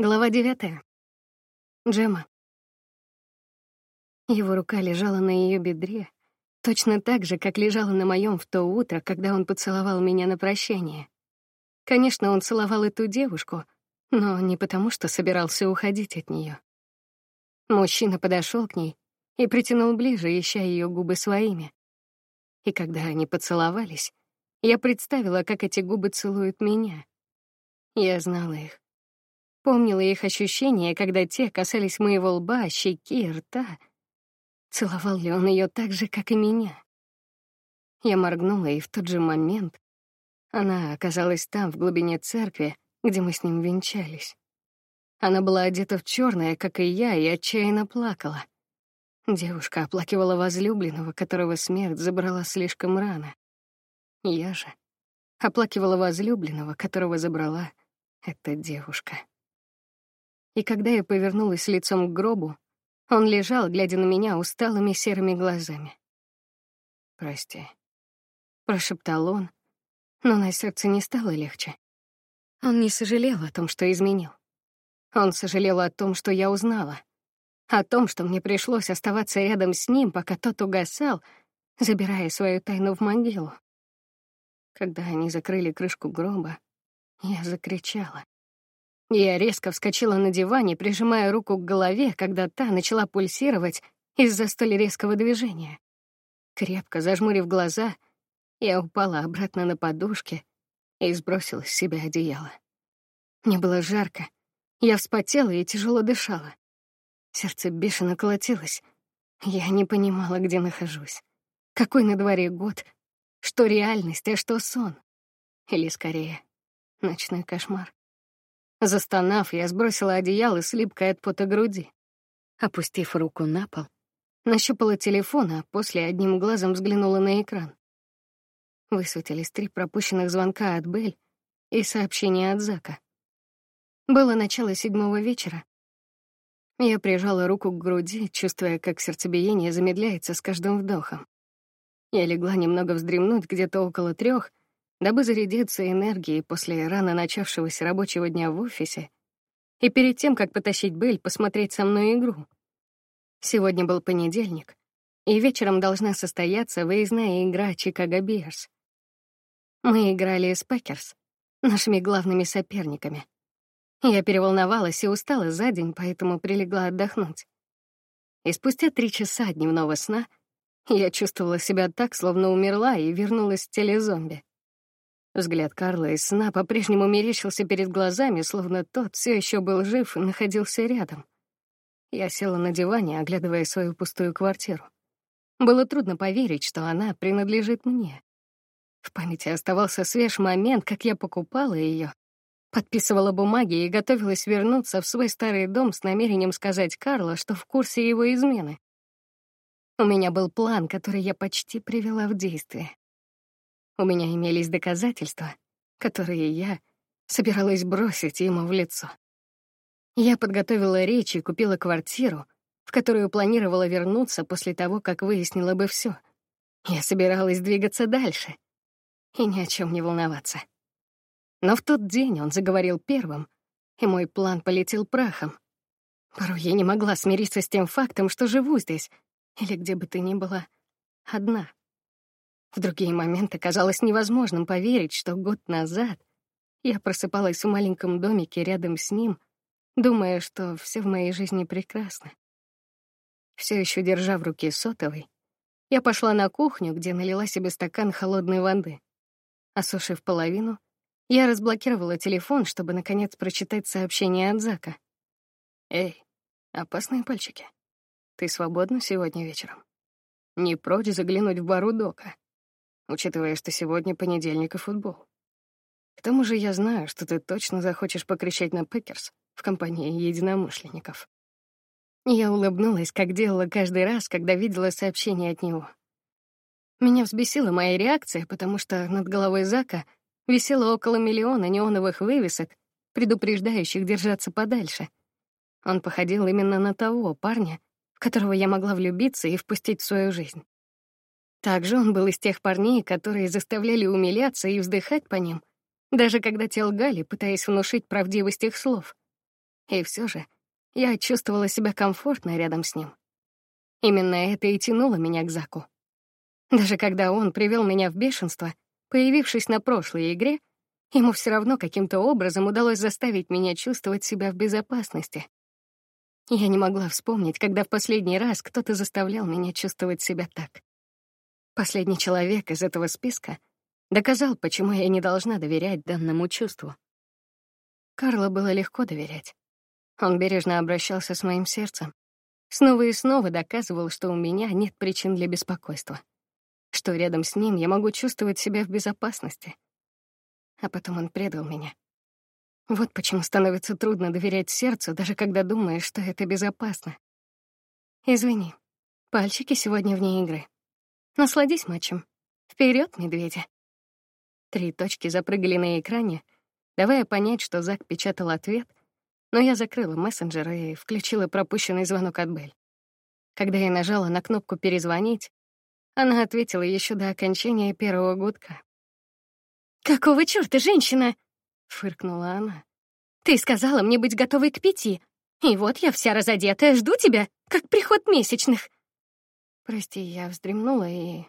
Глава девятая. Джема. Его рука лежала на ее бедре, точно так же, как лежала на моем в то утро, когда он поцеловал меня на прощание. Конечно, он целовал эту девушку, но не потому, что собирался уходить от нее. Мужчина подошел к ней и притянул ближе, ища ее губы своими. И когда они поцеловались, я представила, как эти губы целуют меня. Я знала их. Помнила их ощущения, когда те касались моего лба, щеки, рта. Целовал ли он ее так же, как и меня? Я моргнула, и в тот же момент она оказалась там, в глубине церкви, где мы с ним венчались. Она была одета в черное, как и я, и отчаянно плакала. Девушка оплакивала возлюбленного, которого смерть забрала слишком рано. Я же оплакивала возлюбленного, которого забрала эта девушка. И когда я повернулась лицом к гробу, он лежал, глядя на меня усталыми серыми глазами. «Прости», — прошептал он, но на сердце не стало легче. Он не сожалел о том, что изменил. Он сожалел о том, что я узнала, о том, что мне пришлось оставаться рядом с ним, пока тот угасал, забирая свою тайну в могилу. Когда они закрыли крышку гроба, я закричала. Я резко вскочила на диване, прижимая руку к голове, когда та начала пульсировать из-за столь резкого движения. Крепко зажмурив глаза, я упала обратно на подушки и сбросила с себя одеяло. Мне было жарко. Я вспотела и тяжело дышала. Сердце бешено колотилось. Я не понимала, где нахожусь. Какой на дворе год? Что реальность, а что сон? Или, скорее, ночной кошмар? Застонав, я сбросила одеяло с липкой от пота груди. Опустив руку на пол, нащупала телефон, а после одним глазом взглянула на экран. Высветились три пропущенных звонка от Бель и сообщение от Зака. Было начало седьмого вечера. Я прижала руку к груди, чувствуя, как сердцебиение замедляется с каждым вдохом. Я легла немного вздремнуть где-то около трех, дабы зарядиться энергией после рано начавшегося рабочего дня в офисе и перед тем, как потащить Бель посмотреть со мной игру. Сегодня был понедельник, и вечером должна состояться выездная игра Чикаго Бирс. Мы играли с Пекерс, нашими главными соперниками. Я переволновалась и устала за день, поэтому прилегла отдохнуть. И спустя три часа дневного сна я чувствовала себя так, словно умерла и вернулась в теле зомби. Взгляд Карла из сна по-прежнему мерещился перед глазами, словно тот все еще был жив и находился рядом. Я села на диване, оглядывая свою пустую квартиру. Было трудно поверить, что она принадлежит мне. В памяти оставался свеж момент, как я покупала ее, подписывала бумаги и готовилась вернуться в свой старый дом с намерением сказать Карлу, что в курсе его измены. У меня был план, который я почти привела в действие. У меня имелись доказательства, которые я собиралась бросить ему в лицо. Я подготовила речь и купила квартиру, в которую планировала вернуться после того, как выяснила бы все. Я собиралась двигаться дальше и ни о чем не волноваться. Но в тот день он заговорил первым, и мой план полетел прахом. Порой я не могла смириться с тем фактом, что живу здесь, или где бы ты ни была, одна. В другие моменты казалось невозможным поверить, что год назад я просыпалась в маленьком домике рядом с ним, думая, что все в моей жизни прекрасно. Все еще держа в руке сотовый, я пошла на кухню, где налила себе стакан холодной воды. Осушив половину, я разблокировала телефон, чтобы наконец прочитать сообщение от Зака. «Эй, опасные пальчики. Ты свободна сегодня вечером? Не прочь заглянуть в бару Дока учитывая, что сегодня понедельник и футбол. К тому же я знаю, что ты точно захочешь покричать на Пекерс в компании единомышленников. Я улыбнулась, как делала каждый раз, когда видела сообщение от него. Меня взбесила моя реакция, потому что над головой Зака висело около миллиона неоновых вывесок, предупреждающих держаться подальше. Он походил именно на того парня, в которого я могла влюбиться и впустить в свою жизнь. Также он был из тех парней, которые заставляли умиляться и вздыхать по ним, даже когда те лгали, пытаясь внушить правдивость их слов. И все же я чувствовала себя комфортно рядом с ним. Именно это и тянуло меня к Заку. Даже когда он привел меня в бешенство, появившись на прошлой игре, ему все равно каким-то образом удалось заставить меня чувствовать себя в безопасности. Я не могла вспомнить, когда в последний раз кто-то заставлял меня чувствовать себя так. Последний человек из этого списка доказал, почему я не должна доверять данному чувству. Карлу было легко доверять. Он бережно обращался с моим сердцем. Снова и снова доказывал, что у меня нет причин для беспокойства. Что рядом с ним я могу чувствовать себя в безопасности. А потом он предал меня. Вот почему становится трудно доверять сердцу, даже когда думаешь, что это безопасно. Извини, пальчики сегодня вне игры. Насладись матчем. Вперед, медведи. Три точки запрыгали на экране, давая понять, что Зак печатал ответ, но я закрыла мессенджер и включила пропущенный звонок от Бель. Когда я нажала на кнопку «Перезвонить», она ответила еще до окончания первого гудка. «Какого чёрта, женщина?» — фыркнула она. «Ты сказала мне быть готовой к пяти, и вот я вся разодетая, жду тебя, как приход месячных». Прости, я вздремнула и...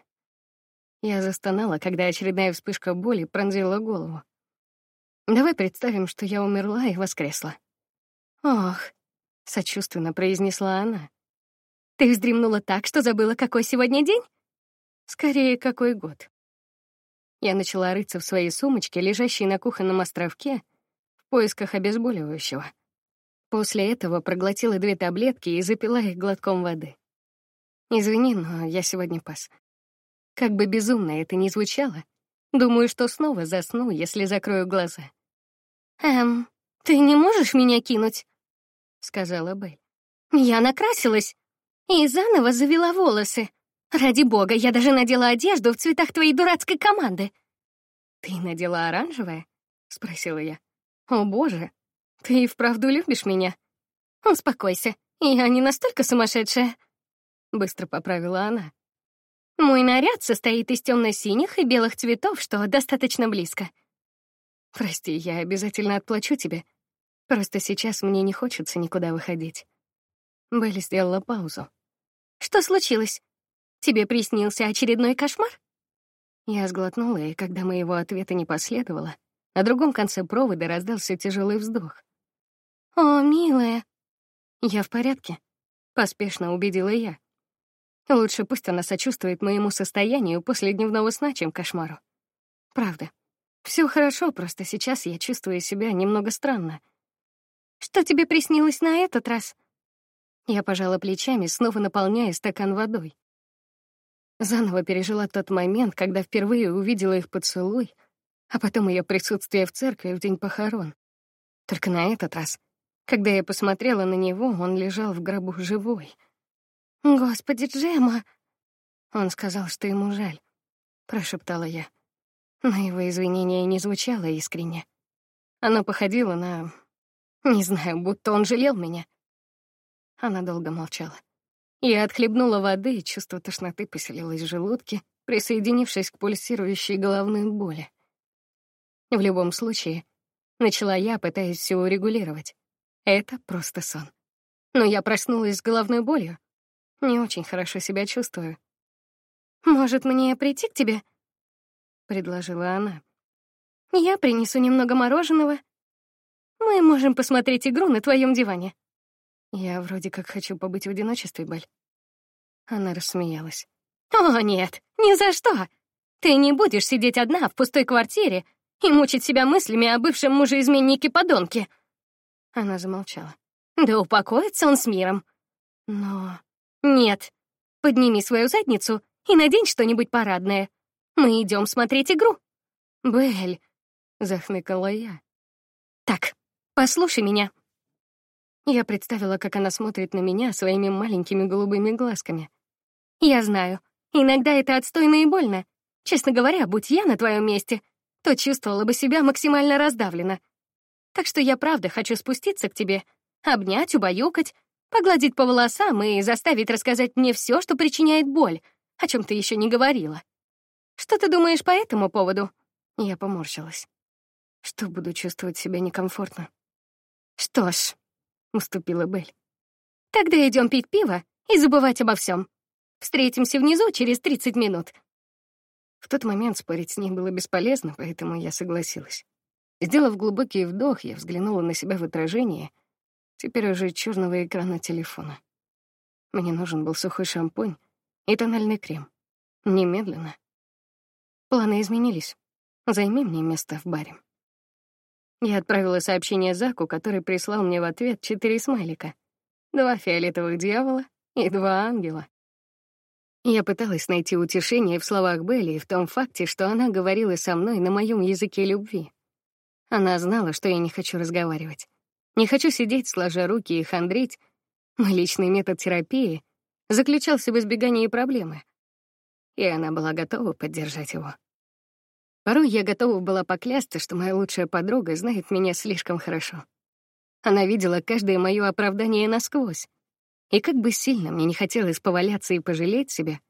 Я застонала, когда очередная вспышка боли пронзила голову. Давай представим, что я умерла и воскресла. Ох, сочувственно произнесла она. Ты вздремнула так, что забыла, какой сегодня день? Скорее, какой год. Я начала рыться в своей сумочке, лежащей на кухонном островке, в поисках обезболивающего. После этого проглотила две таблетки и запила их глотком воды. Извини, но я сегодня пас. Как бы безумно это ни звучало, думаю, что снова засну, если закрою глаза. «Эм, ты не можешь меня кинуть?» — сказала Белль. «Я накрасилась и заново завела волосы. Ради бога, я даже надела одежду в цветах твоей дурацкой команды». «Ты надела оранжевое?» — спросила я. «О, боже, ты и вправду любишь меня?» «Успокойся, я не настолько сумасшедшая». — быстро поправила она. «Мой наряд состоит из темно-синих и белых цветов, что достаточно близко. Прости, я обязательно отплачу тебе. Просто сейчас мне не хочется никуда выходить». Белли сделала паузу. «Что случилось? Тебе приснился очередной кошмар?» Я сглотнула, и когда моего ответа не последовало, на другом конце провода раздался тяжелый вздох. «О, милая!» «Я в порядке», — поспешно убедила я. Лучше пусть она сочувствует моему состоянию после дневного сна, чем кошмару. Правда. Все хорошо, просто сейчас я чувствую себя немного странно. Что тебе приснилось на этот раз? Я пожала плечами, снова наполняя стакан водой. Заново пережила тот момент, когда впервые увидела их поцелуй, а потом ее присутствие в церкви в день похорон. Только на этот раз, когда я посмотрела на него, он лежал в гробу живой — «Господи, Джема!» Он сказал, что ему жаль, прошептала я. Но его извинение не звучало искренне. Оно походило на... Не знаю, будто он жалел меня. Она долго молчала. Я отхлебнула воды, и чувство тошноты поселилось в желудке, присоединившись к пульсирующей головной боли. В любом случае, начала я, пытаясь все урегулировать. Это просто сон. Но я проснулась с головной болью, не очень хорошо себя чувствую. «Может, мне прийти к тебе?» — предложила она. «Я принесу немного мороженого. Мы можем посмотреть игру на твоем диване». Я вроде как хочу побыть в одиночестве, Бель. Она рассмеялась. «О, нет, ни за что! Ты не будешь сидеть одна в пустой квартире и мучить себя мыслями о бывшем муже-изменнике-подонке!» Она замолчала. «Да упокоится он с миром!» «Но...» «Нет. Подними свою задницу и надень что-нибудь парадное. Мы идем смотреть игру». «Белль», — захныкала я. «Так, послушай меня». Я представила, как она смотрит на меня своими маленькими голубыми глазками. «Я знаю, иногда это отстойно и больно. Честно говоря, будь я на твоем месте, то чувствовала бы себя максимально раздавлена. Так что я правда хочу спуститься к тебе, обнять, убаюкать, Погладить по волосам и заставить рассказать мне все, что причиняет боль, о чем ты еще не говорила. Что ты думаешь по этому поводу? Я поморщилась. Что буду чувствовать себя некомфортно? Что ж, — уступила Белль. «Тогда идем пить пиво и забывать обо всем. Встретимся внизу через 30 минут». В тот момент спорить с ней было бесполезно, поэтому я согласилась. Сделав глубокий вдох, я взглянула на себя в отражение, теперь уже черного экрана телефона. Мне нужен был сухой шампунь и тональный крем. Немедленно. Планы изменились. Займи мне место в баре. Я отправила сообщение Заку, который прислал мне в ответ четыре смайлика. Два фиолетовых дьявола и два ангела. Я пыталась найти утешение в словах Белли и в том факте, что она говорила со мной на моем языке любви. Она знала, что я не хочу разговаривать. Не хочу сидеть, сложа руки и хандрить. Мой личный метод терапии заключался в избегании проблемы. И она была готова поддержать его. Порой я готова была поклясться, что моя лучшая подруга знает меня слишком хорошо. Она видела каждое моё оправдание насквозь. И как бы сильно мне не хотелось поваляться и пожалеть себя,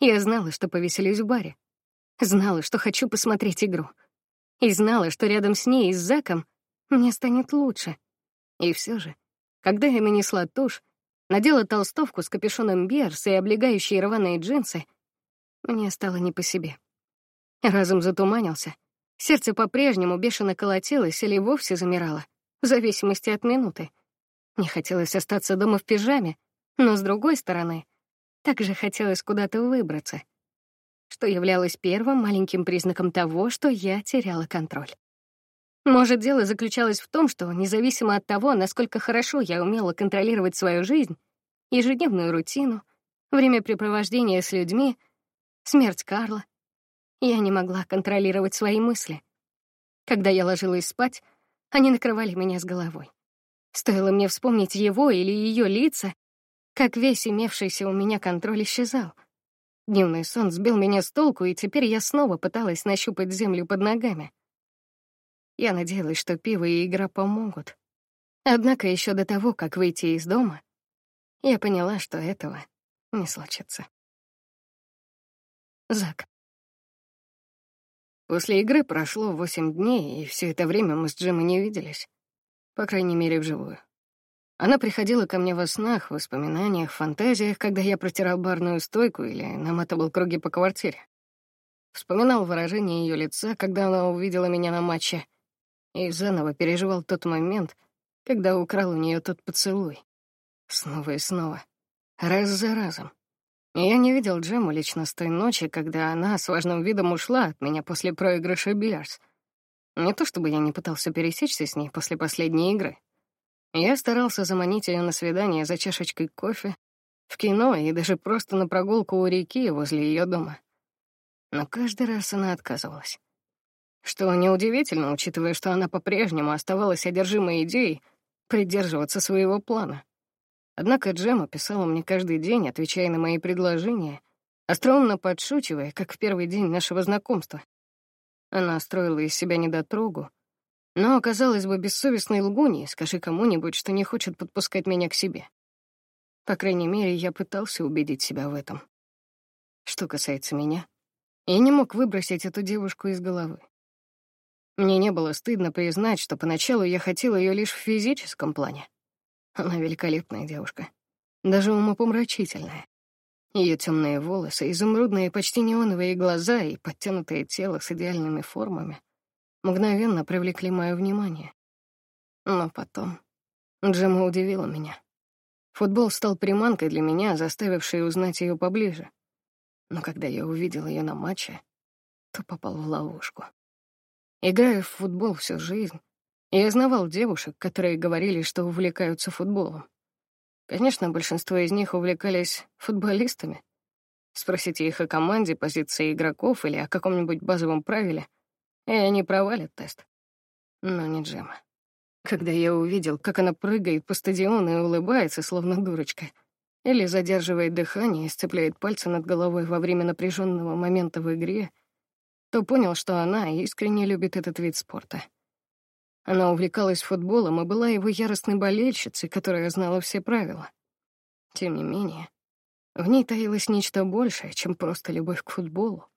я знала, что повеселюсь в баре. Знала, что хочу посмотреть игру. И знала, что рядом с ней и с Заком мне станет лучше. И все же, когда я нанесла тушь, надела толстовку с капюшоном Берс и облегающие рваные джинсы, мне стало не по себе. Разум затуманился. Сердце по-прежнему бешено колотилось или вовсе замирало, в зависимости от минуты. Не хотелось остаться дома в пижаме, но, с другой стороны, также хотелось куда-то выбраться, что являлось первым маленьким признаком того, что я теряла контроль. Может, дело заключалось в том, что, независимо от того, насколько хорошо я умела контролировать свою жизнь, ежедневную рутину, времяпрепровождение с людьми, смерть Карла, я не могла контролировать свои мысли. Когда я ложилась спать, они накрывали меня с головой. Стоило мне вспомнить его или ее лица, как весь имевшийся у меня контроль исчезал. Дневной сон сбил меня с толку, и теперь я снова пыталась нащупать землю под ногами. Я надеялась, что пиво и игра помогут. Однако еще до того, как выйти из дома, я поняла, что этого не случится. Зак. После игры прошло восемь дней, и все это время мы с Джимом не виделись. По крайней мере, вживую. Она приходила ко мне во снах, воспоминаниях, фантазиях, когда я протирал барную стойку или наматывал круги по квартире. Вспоминал выражение ее лица, когда она увидела меня на матче, и заново переживал тот момент, когда украл у нее тот поцелуй. Снова и снова. Раз за разом. Я не видел Джему лично с той ночи, когда она с важным видом ушла от меня после проигрыша Биллиардс. Не то чтобы я не пытался пересечься с ней после последней игры. Я старался заманить ее на свидание за чашечкой кофе, в кино и даже просто на прогулку у реки возле ее дома. Но каждый раз она отказывалась. Что неудивительно, учитывая, что она по-прежнему оставалась одержимой идеей придерживаться своего плана. Однако Джема писала мне каждый день, отвечая на мои предложения, остроумно подшучивая, как в первый день нашего знакомства. Она строила из себя недотрогу, но оказалась бы бессовестной лгуньей, скажи кому-нибудь, что не хочет подпускать меня к себе. По крайней мере, я пытался убедить себя в этом. Что касается меня, я не мог выбросить эту девушку из головы. Мне не было стыдно признать, что поначалу я хотел ее лишь в физическом плане. Она великолепная девушка. Даже умопомрачительная. Ее темные волосы, изумрудные, почти неоновые глаза и подтянутое тело с идеальными формами мгновенно привлекли мое внимание. Но потом Джема удивила меня. Футбол стал приманкой для меня, заставившей узнать ее поближе. Но когда я увидел ее на матче, то попал в ловушку. Играя в футбол всю жизнь, я знавал девушек, которые говорили, что увлекаются футболом. Конечно, большинство из них увлекались футболистами. Спросите их о команде, позиции игроков или о каком-нибудь базовом правиле, и они провалят тест. Но не Джема. Когда я увидел, как она прыгает по стадиону и улыбается, словно дурочка, или задерживает дыхание и сцепляет пальцы над головой во время напряженного момента в игре, то понял, что она искренне любит этот вид спорта. Она увлекалась футболом и была его яростной болельщицей, которая знала все правила. Тем не менее, в ней таилось нечто большее, чем просто любовь к футболу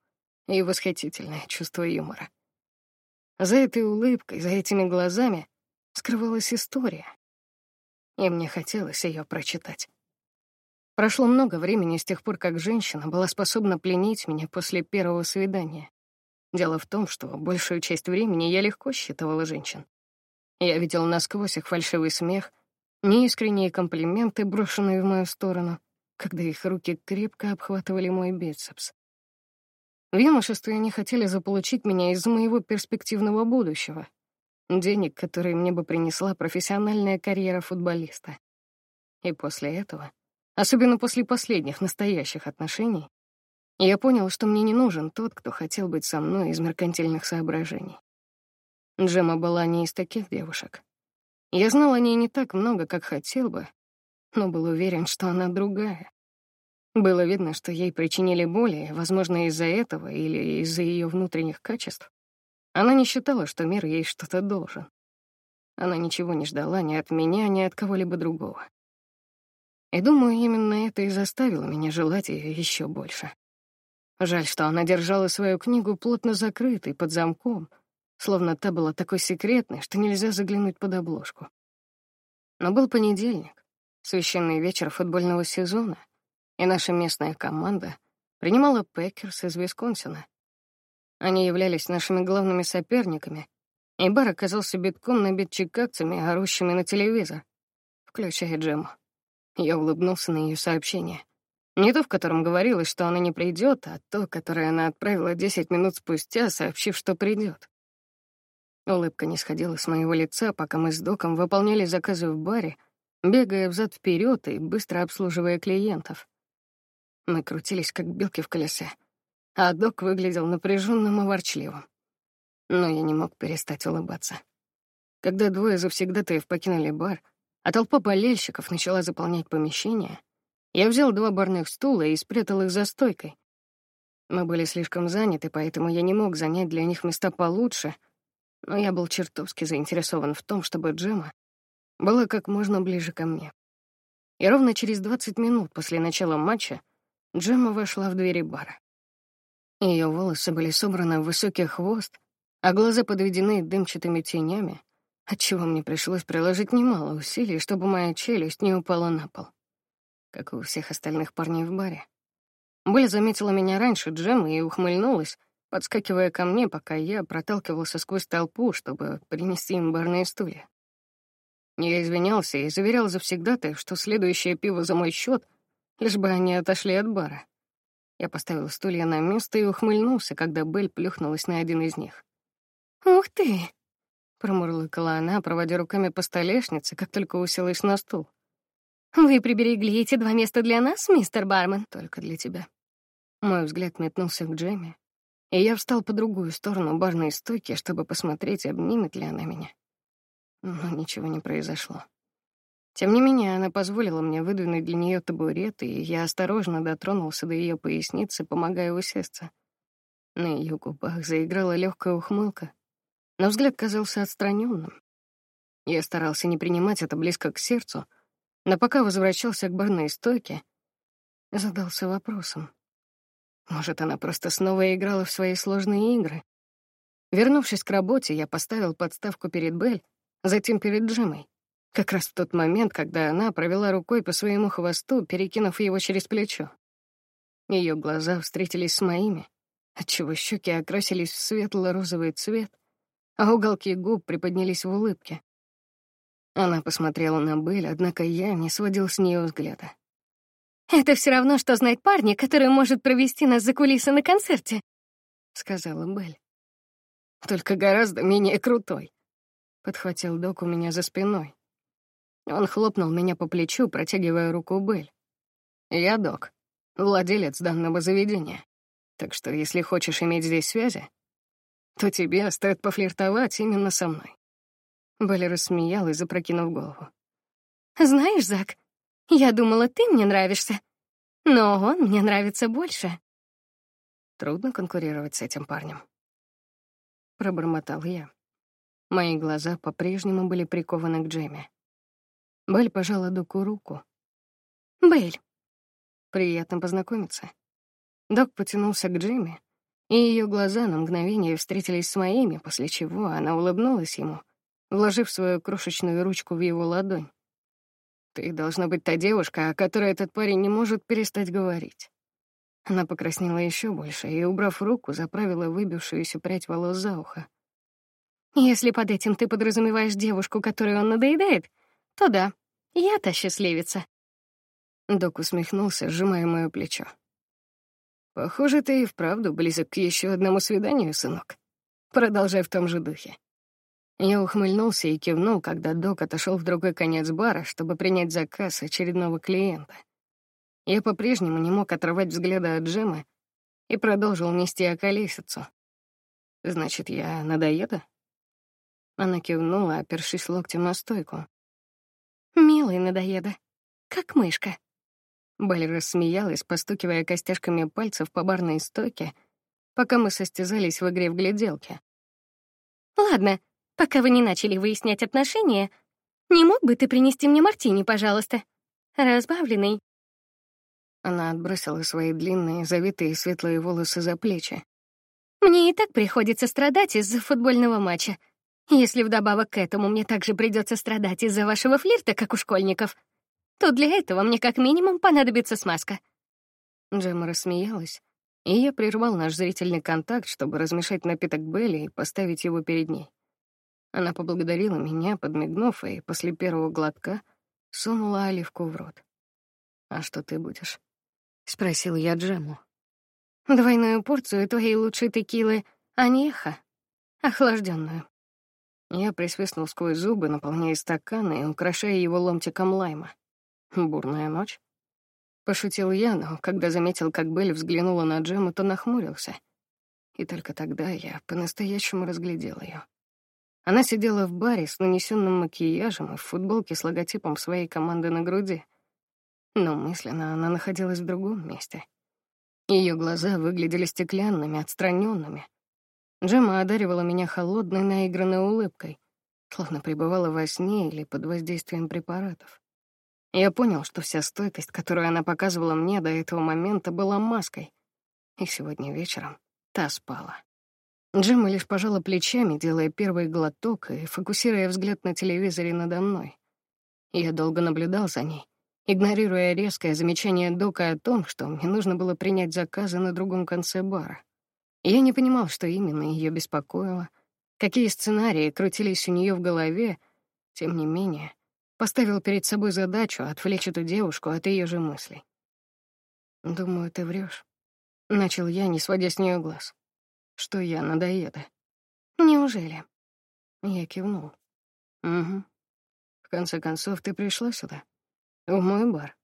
и восхитительное чувство юмора. За этой улыбкой, за этими глазами скрывалась история. и мне хотелось ее прочитать. Прошло много времени с тех пор, как женщина была способна пленить меня после первого свидания. Дело в том, что большую часть времени я легко считывала женщин. Я видел насквозь их фальшивый смех, неискренние комплименты, брошенные в мою сторону, когда их руки крепко обхватывали мой бицепс. В юношестве они хотели заполучить меня из моего перспективного будущего, денег, которые мне бы принесла профессиональная карьера футболиста. И после этого особенно после последних настоящих отношений, я понял, что мне не нужен тот, кто хотел быть со мной из меркантильных соображений. Джема была не из таких девушек. Я знал о ней не так много, как хотел бы, но был уверен, что она другая. Было видно, что ей причинили боли, возможно, из-за этого или из-за ее внутренних качеств. Она не считала, что мир ей что-то должен. Она ничего не ждала ни от меня, ни от кого-либо другого. И думаю, именно это и заставило меня желать ее еще больше. Жаль, что она держала свою книгу плотно закрытой, под замком, словно та была такой секретной, что нельзя заглянуть под обложку. Но был понедельник, священный вечер футбольного сезона, и наша местная команда принимала Пекерс из Висконсина. Они являлись нашими главными соперниками, и бар оказался битком набит чикагцами, орущими на телевизор, включая Джему. Я улыбнулся на ее сообщение. Не то, в котором говорилось, что она не придет, а то, которое она отправила десять минут спустя, сообщив, что придет. Улыбка не сходила с моего лица, пока мы с Доком выполняли заказы в баре, бегая взад вперед и быстро обслуживая клиентов. Мы крутились, как белки в колесе, а Док выглядел напряженным и ворчливым. Но я не мог перестать улыбаться. Когда двое завсегдатаев покинули бар — а толпа болельщиков начала заполнять помещение, я взял два барных стула и спрятал их за стойкой. Мы были слишком заняты, поэтому я не мог занять для них места получше, но я был чертовски заинтересован в том, чтобы Джема была как можно ближе ко мне. И ровно через 20 минут после начала матча Джема вошла в двери бара. Ее волосы были собраны в высокий хвост, а глаза подведены дымчатыми тенями, отчего мне пришлось приложить немало усилий, чтобы моя челюсть не упала на пол, как и у всех остальных парней в баре. Белль заметила меня раньше Джема и ухмыльнулась, подскакивая ко мне, пока я проталкивался сквозь толпу, чтобы принести им барные стулья. Я извинялся и заверял завсегдатаев, что следующее пиво за мой счет, лишь бы они отошли от бара. Я поставил стулья на место и ухмыльнулся, когда Белль плюхнулась на один из них. «Ух ты!» Промурлыкала она, проводя руками по столешнице, как только уселась на стул. «Вы приберегли эти два места для нас, мистер Бармен?» «Только для тебя». Мой взгляд метнулся к Джемми, и я встал по другую сторону барной стойки, чтобы посмотреть, обнимет ли она меня. Но ничего не произошло. Тем не менее, она позволила мне выдвинуть для нее табурет, и я осторожно дотронулся до ее поясницы, помогая усесться. На ее губах заиграла легкая ухмылка, но взгляд казался отстраненным. Я старался не принимать это близко к сердцу, но пока возвращался к барной стойке, задался вопросом. Может, она просто снова играла в свои сложные игры? Вернувшись к работе, я поставил подставку перед Бель, затем перед Джимой. Как раз в тот момент, когда она провела рукой по своему хвосту, перекинув его через плечо. Ее глаза встретились с моими, отчего щеки окрасились в светло-розовый цвет, а уголки губ приподнялись в улыбке. Она посмотрела на Белль, однако я не сводил с нее взгляда. «Это все равно, что знать парня, который может провести нас за кулисы на концерте», — сказала Белль. «Только гораздо менее крутой», — подхватил док у меня за спиной. Он хлопнул меня по плечу, протягивая руку Белль. «Я док, владелец данного заведения. Так что, если хочешь иметь здесь связи, то тебе стоит пофлиртовать именно со мной. Белли рассмеялась, запрокинув голову. «Знаешь, Зак, я думала, ты мне нравишься, но он мне нравится больше». Трудно конкурировать с этим парнем. Пробормотал я. Мои глаза по-прежнему были прикованы к Джейми. Белль пожала Доку руку. «Белль, приятно познакомиться». Док потянулся к Джейми, и ее глаза на мгновение встретились с моими, после чего она улыбнулась ему, вложив свою крошечную ручку в его ладонь. Ты должна быть та девушка, о которой этот парень не может перестать говорить. Она покраснела еще больше и, убрав руку, заправила выбившуюся прядь волос за ухо. Если под этим ты подразумеваешь девушку, которой он надоедает, то да, я та счастливица. Док усмехнулся, сжимая моё плечо. Похоже, ты и вправду близок к еще одному свиданию, сынок. Продолжай в том же духе. Я ухмыльнулся и кивнул, когда док отошел в другой конец бара, чтобы принять заказ очередного клиента. Я по-прежнему не мог оторвать взгляда от Джема и продолжил нести околесицу. Значит, я надоеда? Она кивнула, опершись локтем на стойку. Милый надоеда, как мышка. Белль рассмеялась, постукивая костяшками пальцев по барной стойке, пока мы состязались в игре в гляделки. Ладно, пока вы не начали выяснять отношения, не мог бы ты принести мне мартини, пожалуйста? Разбавленный. Она отбросила свои длинные, завитые светлые волосы за плечи. Мне и так приходится страдать из-за футбольного матча. Если вдобавок к этому мне также придется страдать из-за вашего флирта, как у школьников, то для этого мне как минимум понадобится смазка. Джемма рассмеялась, и я прервал наш зрительный контакт, чтобы размешать напиток Белли и поставить его перед ней. Она поблагодарила меня, подмигнув, и после первого глотка сунула оливку в рот. «А что ты будешь?» — спросил я Джему. «Двойную порцию твоей лучшей текилы Анеха, охлажденную». Я присвистнул сквозь зубы, наполняя стаканы и украшая его ломтиком лайма. «Бурная ночь?» Пошутил я, но когда заметил, как Белль взглянула на Джему, то нахмурился. И только тогда я по-настоящему разглядел ее. Она сидела в баре с нанесенным макияжем и в футболке с логотипом своей команды на груди — но мысленно она находилась в другом месте. Ее глаза выглядели стеклянными, отстраненными. Джема одаривала меня холодной, наигранной улыбкой, словно пребывала во сне или под воздействием препаратов. Я понял, что вся стойкость, которую она показывала мне до этого момента, была маской. И сегодня вечером та спала. Джема лишь пожала плечами, делая первый глоток и фокусируя взгляд на телевизоре надо мной. Я долго наблюдал за ней, игнорируя резкое замечание Дока о том, что мне нужно было принять заказы на другом конце бара. Я не понимал, что именно ее беспокоило, какие сценарии крутились у нее в голове, тем не менее, поставил перед собой задачу отвлечь эту девушку от ее же мыслей. «Думаю, ты врешь, начал я, не сводя с нее глаз. «Что я надоеда?» «Неужели?» Я кивнул. «Угу. В конце концов, ты пришла сюда?» В мой бар.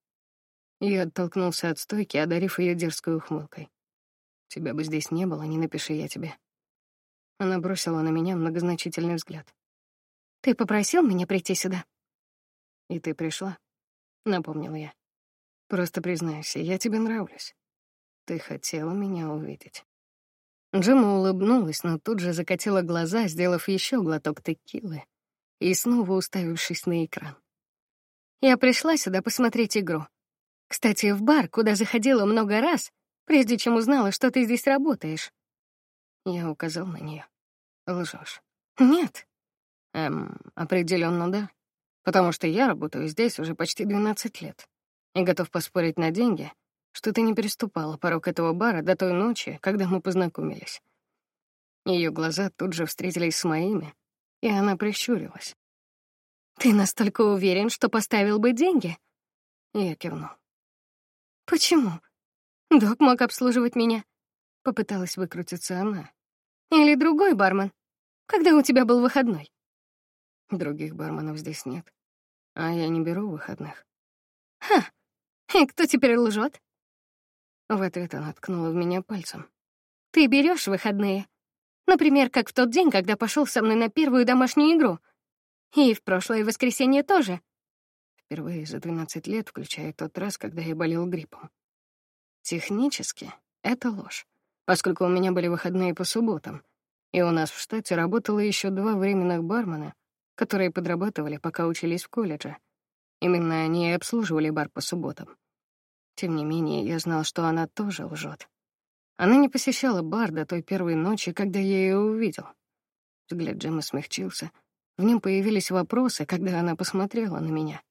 Я оттолкнулся от стойки, одарив ее дерзкой ухмылкой. Тебя бы здесь не было, не напиши я тебе. Она бросила на меня многозначительный взгляд. Ты попросил меня прийти сюда? И ты пришла, напомнила я. Просто признайся, я тебе нравлюсь. Ты хотела меня увидеть. Джима улыбнулась, но тут же закатила глаза, сделав еще глоток текилы и снова уставившись на экран. Я пришла сюда посмотреть игру. Кстати, в бар, куда заходила много раз, прежде чем узнала, что ты здесь работаешь. Я указал на нее. Лжешь. Нет. Эм, определенно да. Потому что я работаю здесь уже почти 12 лет. И готов поспорить на деньги, что ты не переступала порог этого бара до той ночи, когда мы познакомились. Ее глаза тут же встретились с моими, и она прищурилась. Ты настолько уверен, что поставил бы деньги? Я кивнул. Почему? Док мог обслуживать меня. Попыталась выкрутиться она. Или другой бармен. Когда у тебя был выходной? Других барменов здесь нет. А я не беру выходных. Ха! И кто теперь лжет? В ответ она ткнула в меня пальцем. Ты берешь выходные. Например, как в тот день, когда пошел со мной на первую домашнюю игру — и в прошлое воскресенье тоже. Впервые за 12 лет, включая тот раз, когда я болел гриппом. Технически это ложь, поскольку у меня были выходные по субботам, и у нас в штате работало еще два временных бармена, которые подрабатывали, пока учились в колледже. Именно они и обслуживали бар по субботам. Тем не менее, я знал, что она тоже лжет. Она не посещала бар до той первой ночи, когда я ее увидел. Взгляд Джема смягчился — в нем появились вопросы, когда она посмотрела на меня.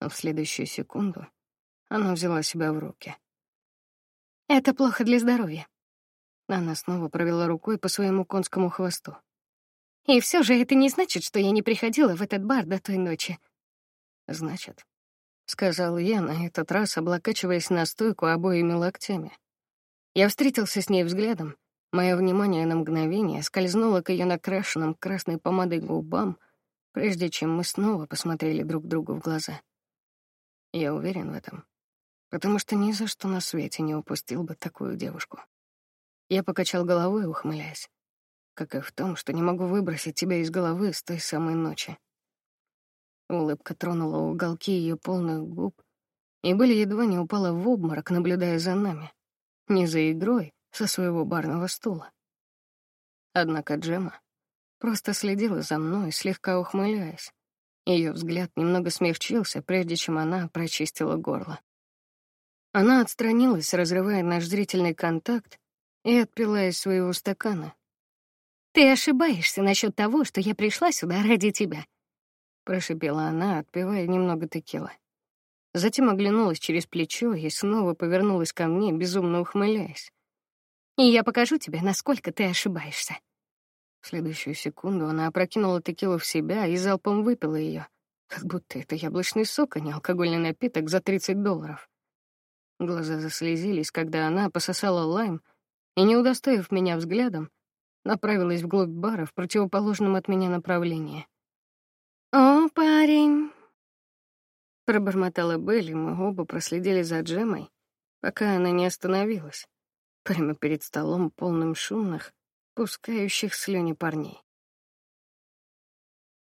А в следующую секунду она взяла себя в руки. Это плохо для здоровья. Она снова провела рукой по своему конскому хвосту. И все же это не значит, что я не приходила в этот бар до той ночи. Значит, сказал я на этот раз, облокачиваясь на стойку обоими локтями. Я встретился с ней взглядом. Мое внимание на мгновение скользнуло к ее накрашенным красной помадой губам, прежде чем мы снова посмотрели друг другу в глаза. Я уверен в этом, потому что ни за что на свете не упустил бы такую девушку. Я покачал головой, ухмыляясь, как и в том, что не могу выбросить тебя из головы с той самой ночи. Улыбка тронула уголки ее полных губ, и были едва не упала в обморок, наблюдая за нами, не за игрой со своего барного стула. Однако Джема просто следила за мной, слегка ухмыляясь. Ее взгляд немного смягчился, прежде чем она прочистила горло. Она отстранилась, разрывая наш зрительный контакт, и отпила из своего стакана. «Ты ошибаешься насчет того, что я пришла сюда ради тебя», прошипела она, отпивая немного текила. Затем оглянулась через плечо и снова повернулась ко мне, безумно ухмыляясь. «И я покажу тебе, насколько ты ошибаешься». В следующую секунду она опрокинула текилу в себя и залпом выпила ее, как будто это яблочный сок, а не алкогольный напиток за 30 долларов. Глаза заслезились, когда она пососала лайм и, не удостоив меня взглядом, направилась вглубь бара в противоположном от меня направлении. «О, парень!» Пробормотала Белли, мы оба проследили за Джемой, пока она не остановилась, прямо перед столом, полным шумных, пускающих слюни парней.